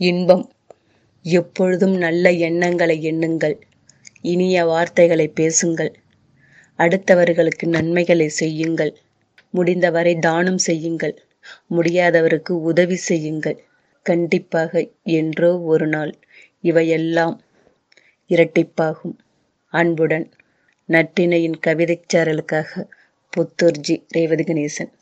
இன்பம். எப்பொழுதும் நல்ல எண்ணங்களை எண்ணுங்கள். இனிய வார்த்தைகளை பேசுங்கள். அடுத்தவர்களுக்கு நன்மைகளை செய்யுங்கள். முடிந்தவரை தானம் செய்யுங்கள். முடியாதவருக்கு உதவி செய்யுங்கள். கண்டிப்பாக என்றோ ஒரு நாள் இவையெல்லாம் இரட்டிப்பாகும். அன்புடன் நற்றினையின் கவிதைச் சாரலுக்காக புத்தூர்ஜி ரேவதி கணேசன்.